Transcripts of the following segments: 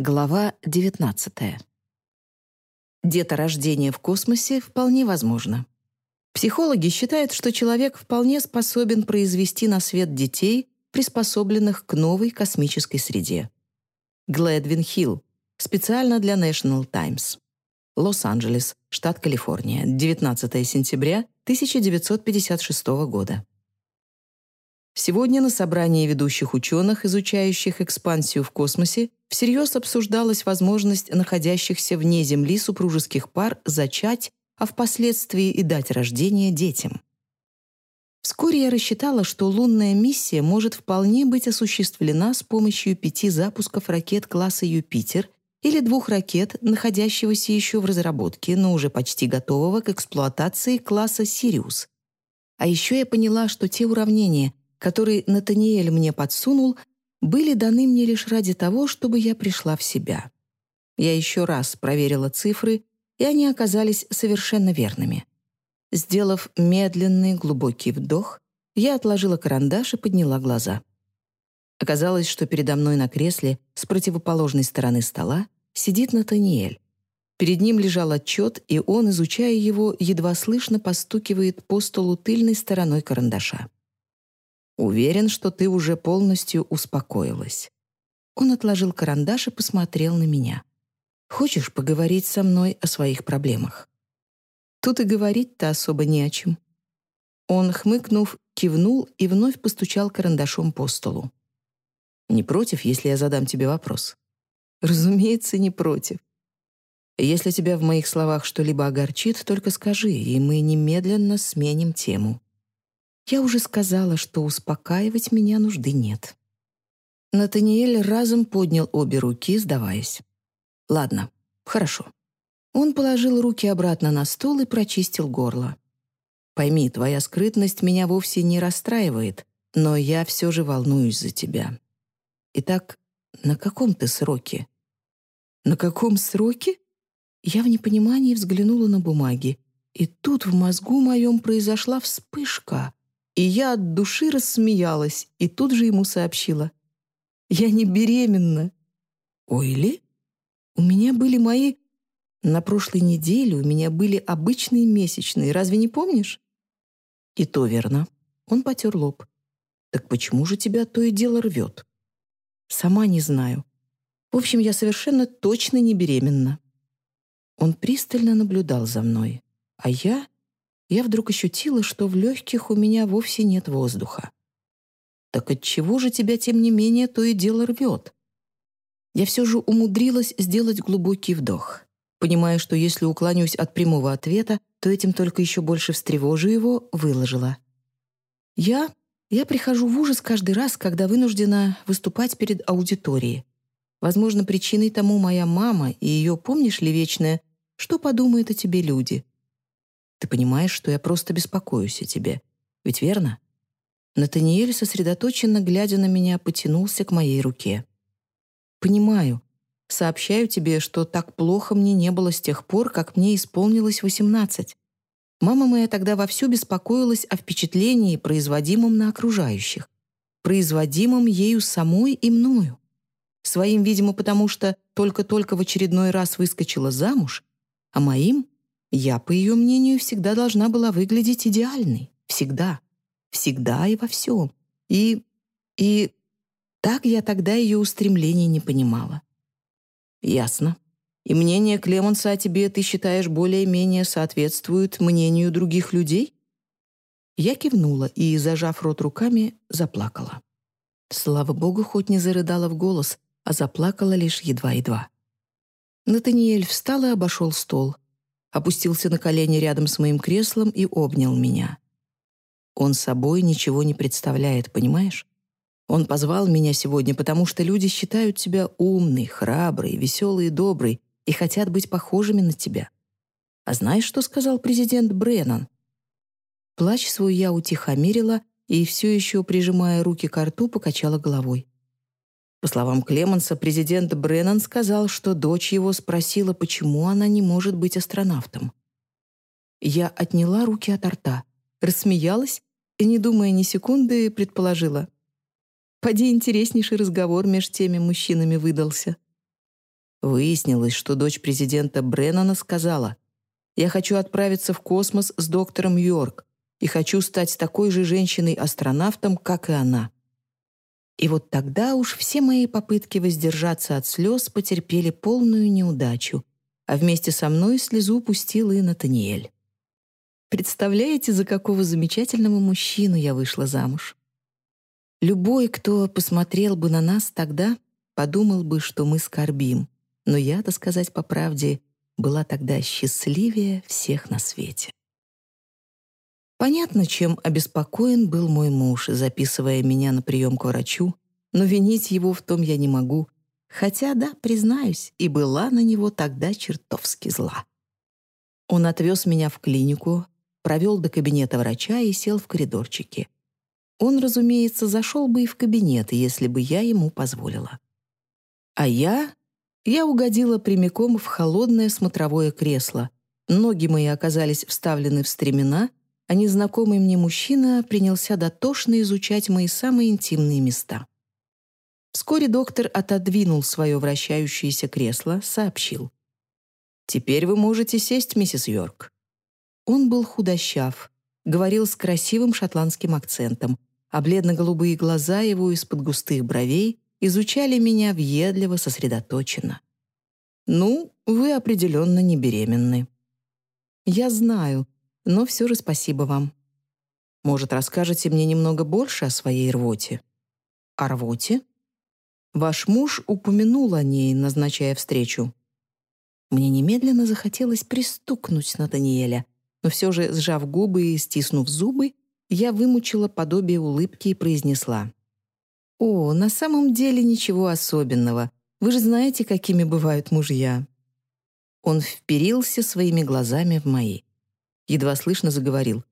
Глава 19. Деторождение в космосе вполне возможно. Психологи считают, что человек вполне способен произвести на свет детей, приспособленных к новой космической среде. Глэдвин Хилл. Специально для National Times. Лос-Анджелес, штат Калифорния. 19 сентября 1956 года. Сегодня на собрании ведущих ученых, изучающих экспансию в космосе, всерьез обсуждалась возможность находящихся вне Земли супружеских пар зачать, а впоследствии и дать рождение детям. Вскоре я рассчитала, что лунная миссия может вполне быть осуществлена с помощью пяти запусков ракет класса «Юпитер» или двух ракет, находящегося еще в разработке, но уже почти готового к эксплуатации класса «Сириус». А еще я поняла, что те уравнения, которые Натаниэль мне подсунул, были даны мне лишь ради того, чтобы я пришла в себя. Я еще раз проверила цифры, и они оказались совершенно верными. Сделав медленный глубокий вдох, я отложила карандаш и подняла глаза. Оказалось, что передо мной на кресле с противоположной стороны стола сидит Натаниэль. Перед ним лежал отчет, и он, изучая его, едва слышно постукивает по столу тыльной стороной карандаша. Уверен, что ты уже полностью успокоилась». Он отложил карандаш и посмотрел на меня. «Хочешь поговорить со мной о своих проблемах?» Тут и говорить-то особо не о чем. Он, хмыкнув, кивнул и вновь постучал карандашом по столу. «Не против, если я задам тебе вопрос?» «Разумеется, не против. Если тебя в моих словах что-либо огорчит, только скажи, и мы немедленно сменим тему». Я уже сказала, что успокаивать меня нужды нет. Натаниэль разом поднял обе руки, сдаваясь. «Ладно, хорошо». Он положил руки обратно на стол и прочистил горло. «Пойми, твоя скрытность меня вовсе не расстраивает, но я все же волнуюсь за тебя. Итак, на каком ты сроке?» «На каком сроке?» Я в непонимании взглянула на бумаги, и тут в мозгу моем произошла вспышка. И я от души рассмеялась и тут же ему сообщила. «Я не беременна». «Ой ли? У меня были мои... На прошлой неделе у меня были обычные месячные, разве не помнишь?» «И то верно». Он потер лоб. «Так почему же тебя то и дело рвет?» «Сама не знаю. В общем, я совершенно точно не беременна». Он пристально наблюдал за мной, а я я вдруг ощутила, что в легких у меня вовсе нет воздуха. Так от чего же тебя, тем не менее, то и дело рвет? Я все же умудрилась сделать глубокий вдох, понимая, что если уклонюсь от прямого ответа, то этим только еще больше встревожу его, выложила. Я... я прихожу в ужас каждый раз, когда вынуждена выступать перед аудиторией. Возможно, причиной тому моя мама и ее, помнишь ли, вечное «Что подумают о тебе люди?» Ты понимаешь, что я просто беспокоюсь о тебе. Ведь верно?» Натаниэль, сосредоточенно глядя на меня, потянулся к моей руке. «Понимаю. Сообщаю тебе, что так плохо мне не было с тех пор, как мне исполнилось восемнадцать. Мама моя тогда вовсю беспокоилась о впечатлении, производимом на окружающих, производимом ею самой и мною. Своим, видимо, потому что только-только в очередной раз выскочила замуж, а моим я, по ее мнению, всегда должна была выглядеть идеальной. Всегда. Всегда и во всем. И... и... Так я тогда ее устремлений не понимала. Ясно. И мнение Клемонса о тебе ты считаешь более-менее соответствует мнению других людей? Я кивнула и, зажав рот руками, заплакала. Слава богу, хоть не зарыдала в голос, а заплакала лишь едва-едва. Натаниэль встал и обошел стол — опустился на колени рядом с моим креслом и обнял меня. Он собой ничего не представляет, понимаешь? Он позвал меня сегодня, потому что люди считают тебя умной, храброй, веселой и доброй и хотят быть похожими на тебя. А знаешь, что сказал президент Бреннан? Плач свой я утихомирила и, все еще прижимая руки к рту, покачала головой. По словам Клеманса, президент Бреннан сказал, что дочь его спросила, почему она не может быть астронавтом. Я отняла руки от рта, рассмеялась и, не думая ни секунды, предположила. Поди интереснейший разговор между теми мужчинами выдался. Выяснилось, что дочь президента Бреннана сказала, «Я хочу отправиться в космос с доктором Йорк и хочу стать такой же женщиной-астронавтом, как и она». И вот тогда уж все мои попытки воздержаться от слез потерпели полную неудачу, а вместе со мной слезу пустил и Натаниэль. Представляете, за какого замечательного мужчину я вышла замуж? Любой, кто посмотрел бы на нас тогда, подумал бы, что мы скорбим. Но я-то, сказать по правде, была тогда счастливее всех на свете. Понятно, чем обеспокоен был мой муж, записывая меня на прием к врачу, но винить его в том я не могу, хотя, да, признаюсь, и была на него тогда чертовски зла. Он отвез меня в клинику, провел до кабинета врача и сел в коридорчике. Он, разумеется, зашел бы и в кабинет, если бы я ему позволила. А я... Я угодила прямиком в холодное смотровое кресло. Ноги мои оказались вставлены в стремена, а незнакомый мне мужчина принялся дотошно изучать мои самые интимные места. Вскоре доктор отодвинул свое вращающееся кресло, сообщил. «Теперь вы можете сесть, миссис Йорк. Он был худощав, говорил с красивым шотландским акцентом, а бледно-голубые глаза его из-под густых бровей изучали меня въедливо, сосредоточенно. «Ну, вы определенно не беременны». «Я знаю, но все же спасибо вам. Может, расскажете мне немного больше о своей рвоте?» «О рвоте?» «Ваш муж упомянул о ней, назначая встречу». Мне немедленно захотелось пристукнуть на Даниэля — но все же, сжав губы и стиснув зубы, я вымучила подобие улыбки и произнесла. «О, на самом деле ничего особенного. Вы же знаете, какими бывают мужья». Он вперился своими глазами в мои. Едва слышно заговорил.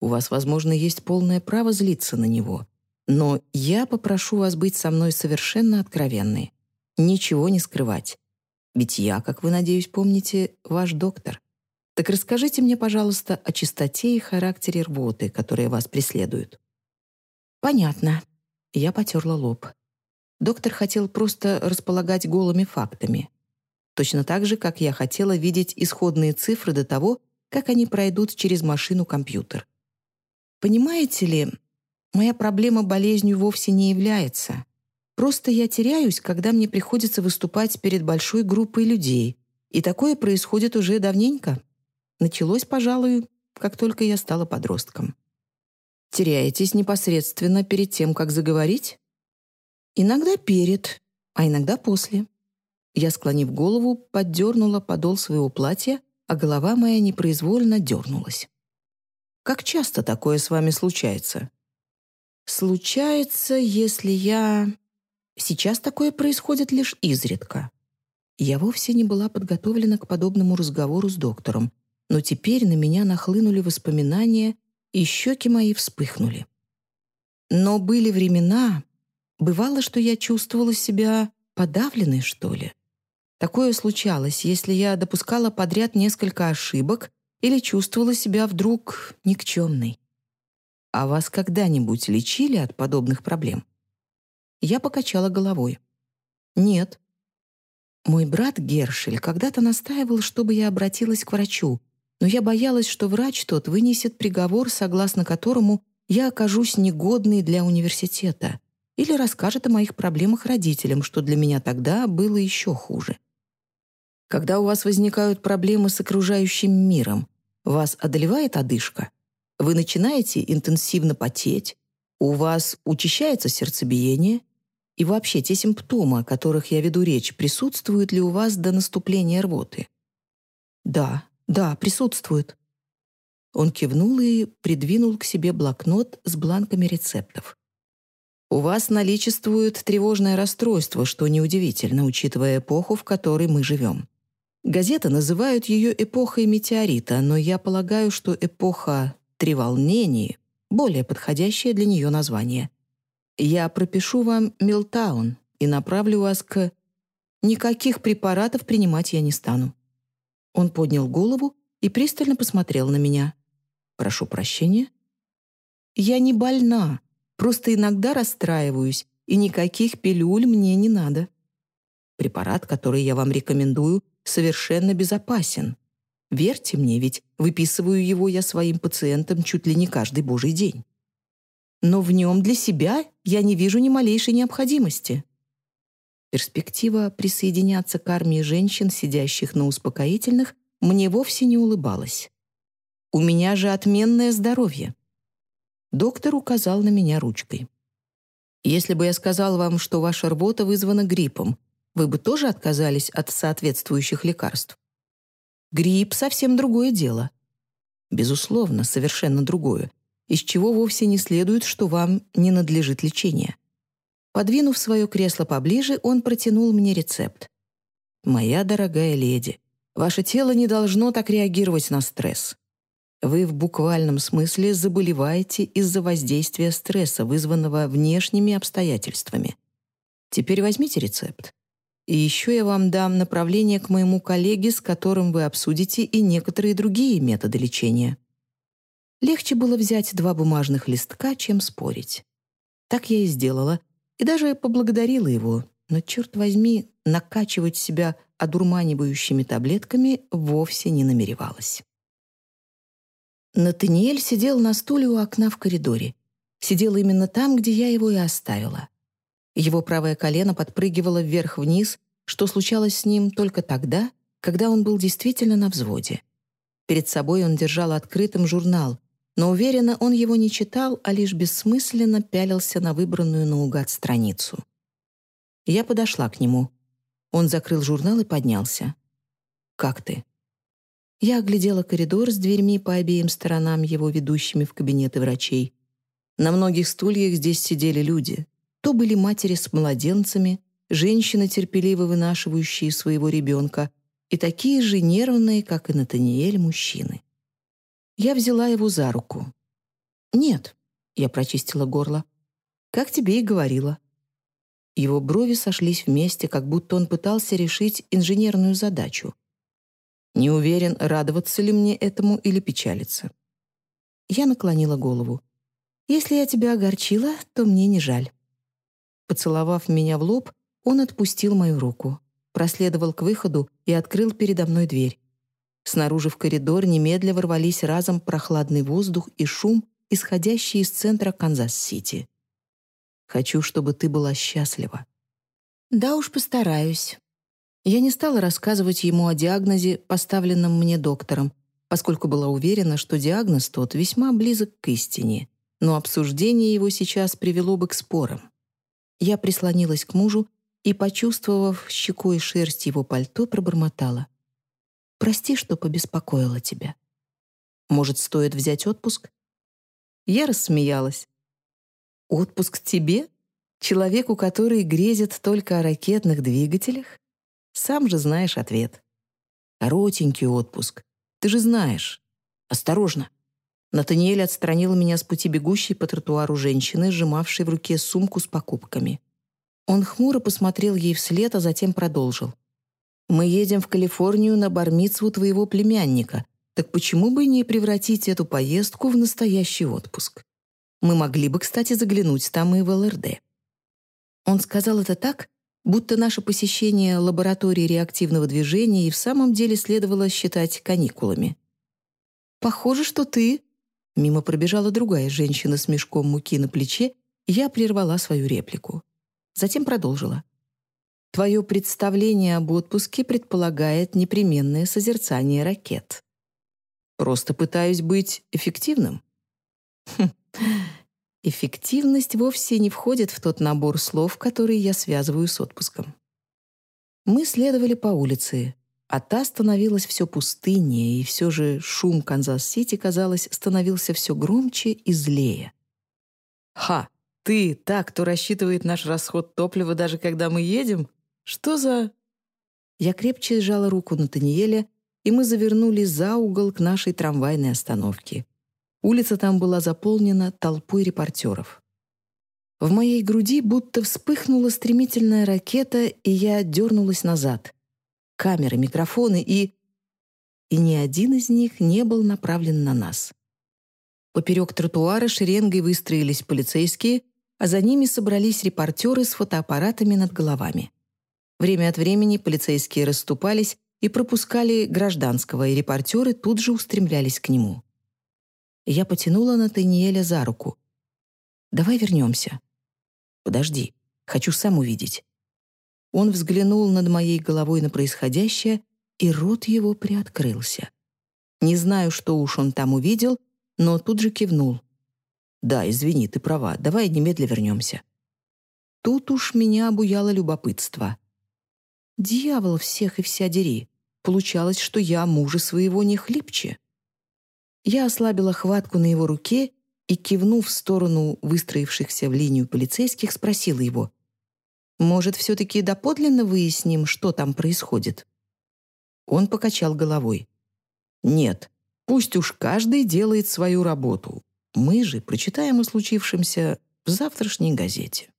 «У вас, возможно, есть полное право злиться на него. Но я попрошу вас быть со мной совершенно откровенной. Ничего не скрывать. Ведь я, как вы, надеюсь, помните, ваш доктор. Так расскажите мне, пожалуйста, о чистоте и характере рвоты, которые вас преследуют». «Понятно». Я потерла лоб. Доктор хотел просто располагать голыми фактами. Точно так же, как я хотела видеть исходные цифры до того, как они пройдут через машину-компьютер. Понимаете ли, моя проблема болезнью вовсе не является. Просто я теряюсь, когда мне приходится выступать перед большой группой людей, и такое происходит уже давненько. Началось, пожалуй, как только я стала подростком. Теряетесь непосредственно перед тем, как заговорить? Иногда перед, а иногда после. Я, склонив голову, поддернула подол своего платья, а голова моя непроизвольно дернулась. Как часто такое с вами случается? Случается, если я... Сейчас такое происходит лишь изредка. Я вовсе не была подготовлена к подобному разговору с доктором, но теперь на меня нахлынули воспоминания, и щеки мои вспыхнули. Но были времена, бывало, что я чувствовала себя подавленной, что ли. Такое случалось, если я допускала подряд несколько ошибок или чувствовала себя вдруг никчемной. А вас когда-нибудь лечили от подобных проблем? Я покачала головой. Нет. Мой брат Гершель когда-то настаивал, чтобы я обратилась к врачу, но я боялась, что врач тот вынесет приговор, согласно которому я окажусь негодной для университета или расскажет о моих проблемах родителям, что для меня тогда было еще хуже. Когда у вас возникают проблемы с окружающим миром, вас одолевает одышка? Вы начинаете интенсивно потеть? У вас учащается сердцебиение? И вообще те симптомы, о которых я веду речь, присутствуют ли у вас до наступления рвоты? Да, «Да, присутствует». Он кивнул и придвинул к себе блокнот с бланками рецептов. «У вас наличествует тревожное расстройство, что неудивительно, учитывая эпоху, в которой мы живем. Газеты называют ее эпохой метеорита, но я полагаю, что эпоха треволнений — более подходящее для нее название. Я пропишу вам Милтаун и направлю вас к... Никаких препаратов принимать я не стану. Он поднял голову и пристально посмотрел на меня. «Прошу прощения?» «Я не больна, просто иногда расстраиваюсь, и никаких пилюль мне не надо». Препарат, который я вам рекомендую, совершенно безопасен. Верьте мне, ведь выписываю его я своим пациентам чуть ли не каждый божий день. Но в нем для себя я не вижу ни малейшей необходимости. Перспектива присоединяться к армии женщин, сидящих на успокоительных, мне вовсе не улыбалась. У меня же отменное здоровье. Доктор указал на меня ручкой. Если бы я сказал вам, что ваша рвота вызвана гриппом, вы бы тоже отказались от соответствующих лекарств? Грипп — совсем другое дело. Безусловно, совершенно другое, из чего вовсе не следует, что вам не надлежит лечение. Подвинув свое кресло поближе, он протянул мне рецепт. «Моя дорогая леди, ваше тело не должно так реагировать на стресс. Вы в буквальном смысле заболеваете из-за воздействия стресса, вызванного внешними обстоятельствами. Теперь возьмите рецепт. И еще я вам дам направление к моему коллеге, с которым вы обсудите и некоторые другие методы лечения. Легче было взять два бумажных листка, чем спорить. Так я и сделала, и даже поблагодарила его, но, черт возьми, накачивать себя одурманивающими таблетками вовсе не намеревалась. Натаниэль сидел на стуле у окна в коридоре. Сидел именно там, где я его и оставила. Его правое колено подпрыгивало вверх-вниз, что случалось с ним только тогда, когда он был действительно на взводе. Перед собой он держал открытым журнал, но уверенно он его не читал, а лишь бессмысленно пялился на выбранную наугад страницу. Я подошла к нему. Он закрыл журнал и поднялся. «Как ты?» Я оглядела коридор с дверьми по обеим сторонам его ведущими в кабинеты врачей. На многих стульях здесь сидели люди. То были матери с младенцами, женщины, терпеливо вынашивающие своего ребенка, и такие же нервные, как и Натаниэль, мужчины. Я взяла его за руку. «Нет», — я прочистила горло, — «как тебе и говорила». Его брови сошлись вместе, как будто он пытался решить инженерную задачу. Не уверен, радоваться ли мне этому или печалиться. Я наклонила голову. «Если я тебя огорчила, то мне не жаль». Поцеловав меня в лоб, он отпустил мою руку, проследовал к выходу и открыл передо мной дверь. Снаружи в коридор немедля ворвались разом прохладный воздух и шум, исходящий из центра Канзас-Сити. «Хочу, чтобы ты была счастлива». «Да уж постараюсь». Я не стала рассказывать ему о диагнозе, поставленном мне доктором, поскольку была уверена, что диагноз тот весьма близок к истине, но обсуждение его сейчас привело бы к спорам. Я прислонилась к мужу и, почувствовав щекой шерсть его пальто, пробормотала. Прости, что побеспокоила тебя. Может, стоит взять отпуск? Я рассмеялась. Отпуск тебе? Человеку, который грезит только о ракетных двигателях? Сам же знаешь ответ. Коротенький отпуск. Ты же знаешь. Осторожно. Натаниэль отстранил меня с пути бегущей по тротуару женщины, сжимавшей в руке сумку с покупками. Он хмуро посмотрел ей вслед, а затем продолжил. Мы едем в Калифорнию на бармицву твоего племянника, так почему бы не превратить эту поездку в настоящий отпуск? Мы могли бы, кстати, заглянуть там и в ЛРД». Он сказал это так, будто наше посещение лаборатории реактивного движения и в самом деле следовало считать каникулами. «Похоже, что ты...» Мимо пробежала другая женщина с мешком муки на плече, и я прервала свою реплику. Затем продолжила. Твое представление об отпуске предполагает непременное созерцание ракет. Просто пытаюсь быть эффективным. Хм. Эффективность вовсе не входит в тот набор слов, которые я связываю с отпуском. Мы следовали по улице, а та становилась все пустыннее, и все же шум Канзас-Сити, казалось, становился все громче и злее. «Ха! Ты тот, кто рассчитывает наш расход топлива, даже когда мы едем?» «Что за...» Я крепче сжала руку Натаниэля, и мы завернули за угол к нашей трамвайной остановке. Улица там была заполнена толпой репортеров. В моей груди будто вспыхнула стремительная ракета, и я дернулась назад. Камеры, микрофоны и... И ни один из них не был направлен на нас. Поперек тротуара шеренгой выстроились полицейские, а за ними собрались репортеры с фотоаппаратами над головами. Время от времени полицейские расступались и пропускали гражданского, и репортеры тут же устремлялись к нему. Я потянула Натаниэля за руку. «Давай вернемся». «Подожди, хочу сам увидеть». Он взглянул над моей головой на происходящее, и рот его приоткрылся. Не знаю, что уж он там увидел, но тут же кивнул. «Да, извини, ты права, давай немедля вернемся». Тут уж меня обуяло любопытство. Дьявол всех и вся дери. Получалось, что я мужа своего не хлипче. Я ослабила хватку на его руке и, кивнув в сторону выстроившихся в линию полицейских, спросила его, «Может, все-таки доподлинно выясним, что там происходит?» Он покачал головой. «Нет, пусть уж каждый делает свою работу. Мы же прочитаем о случившемся в завтрашней газете».